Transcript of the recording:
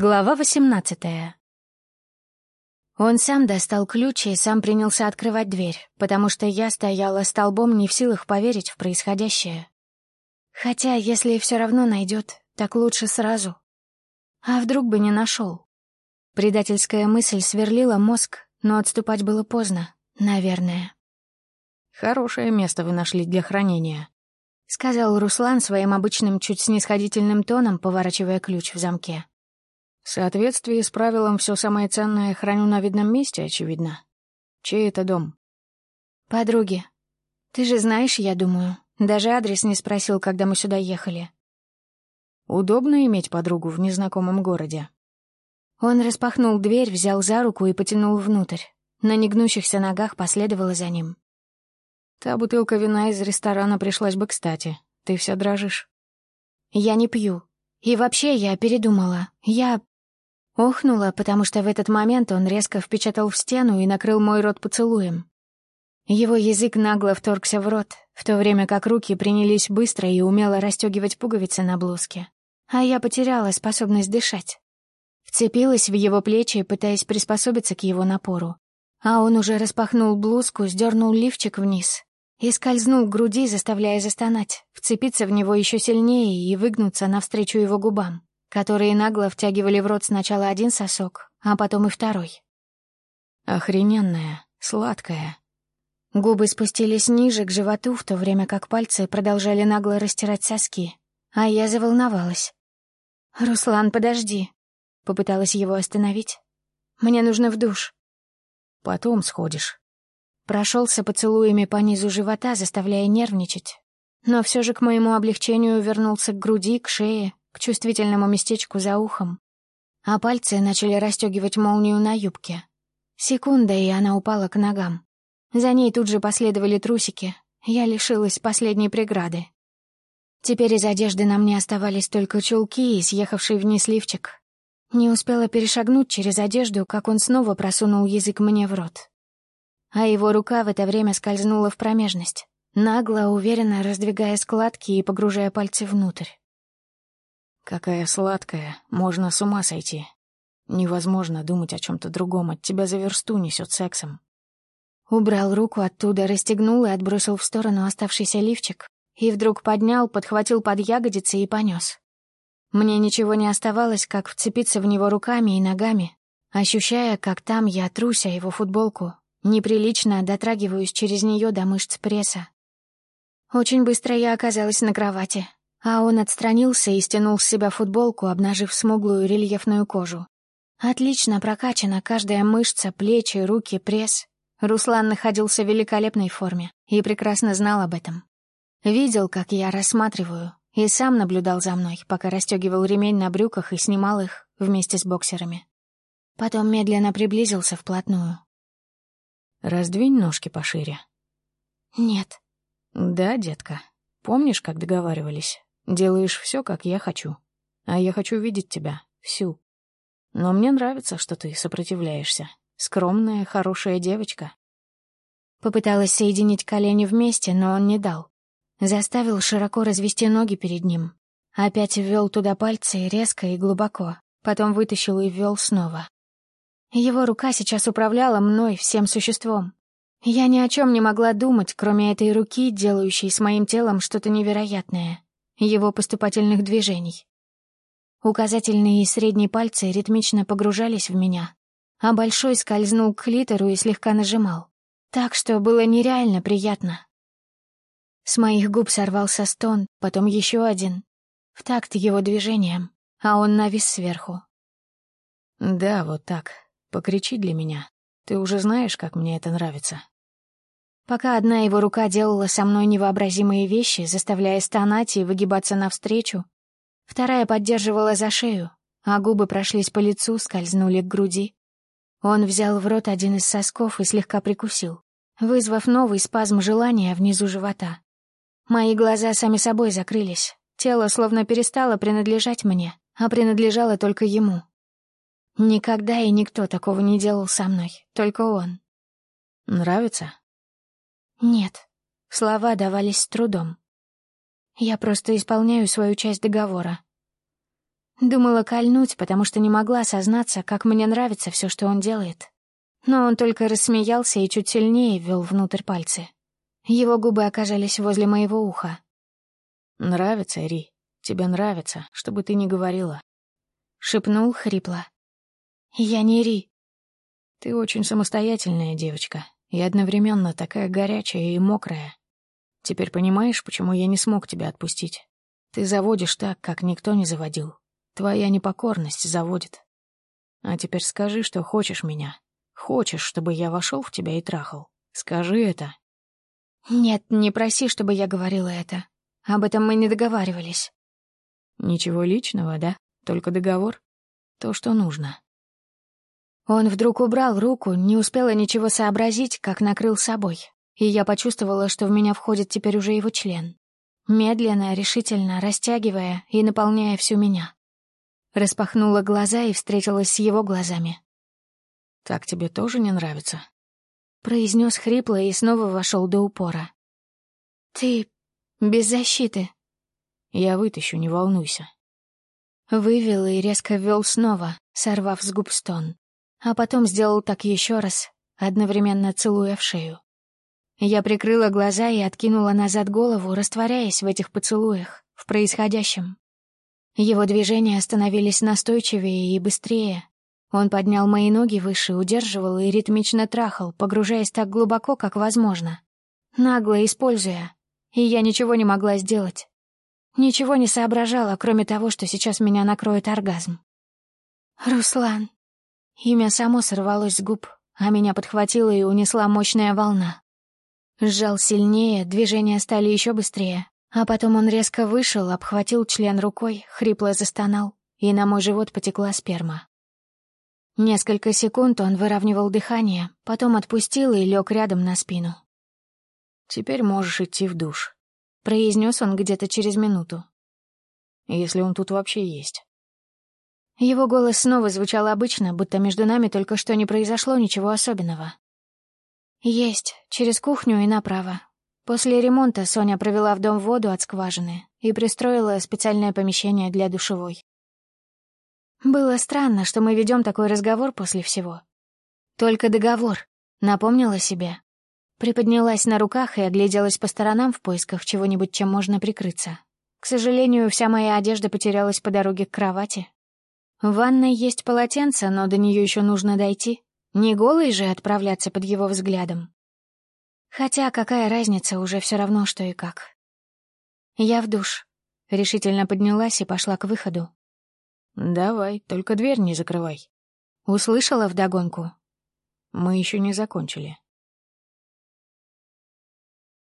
Глава восемнадцатая. Он сам достал ключ и сам принялся открывать дверь, потому что я стояла столбом не в силах поверить в происходящее. Хотя, если все равно найдет, так лучше сразу. А вдруг бы не нашел? Предательская мысль сверлила мозг, но отступать было поздно, наверное. «Хорошее место вы нашли для хранения», — сказал Руслан своим обычным чуть снисходительным тоном, поворачивая ключ в замке. В соответствии с правилом все самое ценное храню на видном месте, очевидно. Чей это дом? Подруги. Ты же знаешь, я думаю. Даже адрес не спросил, когда мы сюда ехали. Удобно иметь подругу в незнакомом городе. Он распахнул дверь, взял за руку и потянул внутрь. На негнущихся ногах последовала за ним. Та бутылка вина из ресторана пришлась бы кстати. Ты вся дрожишь. Я не пью. И вообще я передумала. Я Охнула, потому что в этот момент он резко впечатал в стену и накрыл мой рот поцелуем. Его язык нагло вторгся в рот, в то время как руки принялись быстро и умело расстегивать пуговицы на блузке. А я потеряла способность дышать. Вцепилась в его плечи, пытаясь приспособиться к его напору. А он уже распахнул блузку, сдернул лифчик вниз и скользнул к груди, заставляя застонать, вцепиться в него еще сильнее и выгнуться навстречу его губам которые нагло втягивали в рот сначала один сосок, а потом и второй. Охрененная, сладкая. Губы спустились ниже, к животу, в то время как пальцы продолжали нагло растирать соски, а я заволновалась. «Руслан, подожди», — попыталась его остановить. «Мне нужно в душ». «Потом сходишь». Прошелся поцелуями по низу живота, заставляя нервничать. Но все же к моему облегчению вернулся к груди, к шее, чувствительному местечку за ухом, а пальцы начали расстегивать молнию на юбке. Секунда, и она упала к ногам. За ней тут же последовали трусики. Я лишилась последней преграды. Теперь из одежды на мне оставались только чулки и съехавший вниз лифчик. Не успела перешагнуть через одежду, как он снова просунул язык мне в рот. А его рука в это время скользнула в промежность, нагло, уверенно раздвигая складки и погружая пальцы внутрь. Какая сладкая, можно с ума сойти. Невозможно думать о чем-то другом, от тебя за версту несет сексом. Убрал руку оттуда, расстегнул и отбросил в сторону оставшийся лифчик, и вдруг поднял, подхватил под ягодицы и понес. Мне ничего не оставалось, как вцепиться в него руками и ногами, ощущая, как там я труся его футболку, неприлично дотрагиваюсь через нее до мышц пресса. Очень быстро я оказалась на кровати, а он отстранился и стянул с себя футболку, обнажив смуглую рельефную кожу. Отлично прокачана каждая мышца, плечи, руки, пресс. Руслан находился в великолепной форме и прекрасно знал об этом. Видел, как я рассматриваю, и сам наблюдал за мной, пока расстегивал ремень на брюках и снимал их вместе с боксерами. Потом медленно приблизился вплотную. «Раздвинь ножки пошире». «Нет». «Да, детка. Помнишь, как договаривались?» Делаешь все, как я хочу. А я хочу видеть тебя, всю. Но мне нравится, что ты сопротивляешься. Скромная, хорошая девочка. Попыталась соединить колени вместе, но он не дал. Заставил широко развести ноги перед ним. Опять ввел туда пальцы резко и глубоко. Потом вытащил и ввел снова. Его рука сейчас управляла мной, всем существом. Я ни о чем не могла думать, кроме этой руки, делающей с моим телом что-то невероятное его поступательных движений. Указательные и средние пальцы ритмично погружались в меня, а большой скользнул к клитору и слегка нажимал. Так что было нереально приятно. С моих губ сорвался стон, потом еще один. В такт его движением, а он навис сверху. «Да, вот так. Покричи для меня. Ты уже знаешь, как мне это нравится». Пока одна его рука делала со мной невообразимые вещи, заставляя стонать и выгибаться навстречу, вторая поддерживала за шею, а губы прошлись по лицу, скользнули к груди. Он взял в рот один из сосков и слегка прикусил, вызвав новый спазм желания внизу живота. Мои глаза сами собой закрылись, тело словно перестало принадлежать мне, а принадлежало только ему. Никогда и никто такого не делал со мной, только он. «Нравится?» «Нет». Слова давались с трудом. «Я просто исполняю свою часть договора». Думала кольнуть, потому что не могла сознаться, как мне нравится все, что он делает. Но он только рассмеялся и чуть сильнее ввел внутрь пальцы. Его губы оказались возле моего уха. «Нравится, Ри. Тебе нравится, чтобы ты не говорила». Шепнул хрипло. «Я не Ри». «Ты очень самостоятельная девочка и одновременно такая горячая и мокрая. Теперь понимаешь, почему я не смог тебя отпустить? Ты заводишь так, как никто не заводил. Твоя непокорность заводит. А теперь скажи, что хочешь меня. Хочешь, чтобы я вошел в тебя и трахал. Скажи это. Нет, не проси, чтобы я говорила это. Об этом мы не договаривались. Ничего личного, да? Только договор? То, что нужно. Он вдруг убрал руку, не успела ничего сообразить, как накрыл собой. И я почувствовала, что в меня входит теперь уже его член. Медленно, решительно, растягивая и наполняя всю меня. Распахнула глаза и встретилась с его глазами. «Так тебе тоже не нравится?» Произнес хрипло и снова вошел до упора. «Ты без защиты». «Я вытащу, не волнуйся». Вывел и резко ввел снова, сорвав с губ стон. А потом сделал так еще раз, одновременно целуя в шею. Я прикрыла глаза и откинула назад голову, растворяясь в этих поцелуях, в происходящем. Его движения становились настойчивее и быстрее. Он поднял мои ноги выше, удерживал и ритмично трахал, погружаясь так глубоко, как возможно. Нагло используя. И я ничего не могла сделать. Ничего не соображала, кроме того, что сейчас меня накроет оргазм. «Руслан». Имя само сорвалось с губ, а меня подхватила и унесла мощная волна. Сжал сильнее, движения стали еще быстрее, а потом он резко вышел, обхватил член рукой, хрипло застонал, и на мой живот потекла сперма. Несколько секунд он выравнивал дыхание, потом отпустил и лег рядом на спину. «Теперь можешь идти в душ», — произнес он где-то через минуту. «Если он тут вообще есть». Его голос снова звучал обычно, будто между нами только что не произошло ничего особенного. «Есть, через кухню и направо, После ремонта Соня провела в дом воду от скважины и пристроила специальное помещение для душевой. Было странно, что мы ведем такой разговор после всего. Только договор, напомнила себе. Приподнялась на руках и огляделась по сторонам в поисках чего-нибудь, чем можно прикрыться. К сожалению, вся моя одежда потерялась по дороге к кровати. В ванной есть полотенце, но до нее еще нужно дойти. Не голой же отправляться под его взглядом. Хотя какая разница, уже все равно, что и как. Я в душ. Решительно поднялась и пошла к выходу. «Давай, только дверь не закрывай». Услышала вдогонку. «Мы еще не закончили».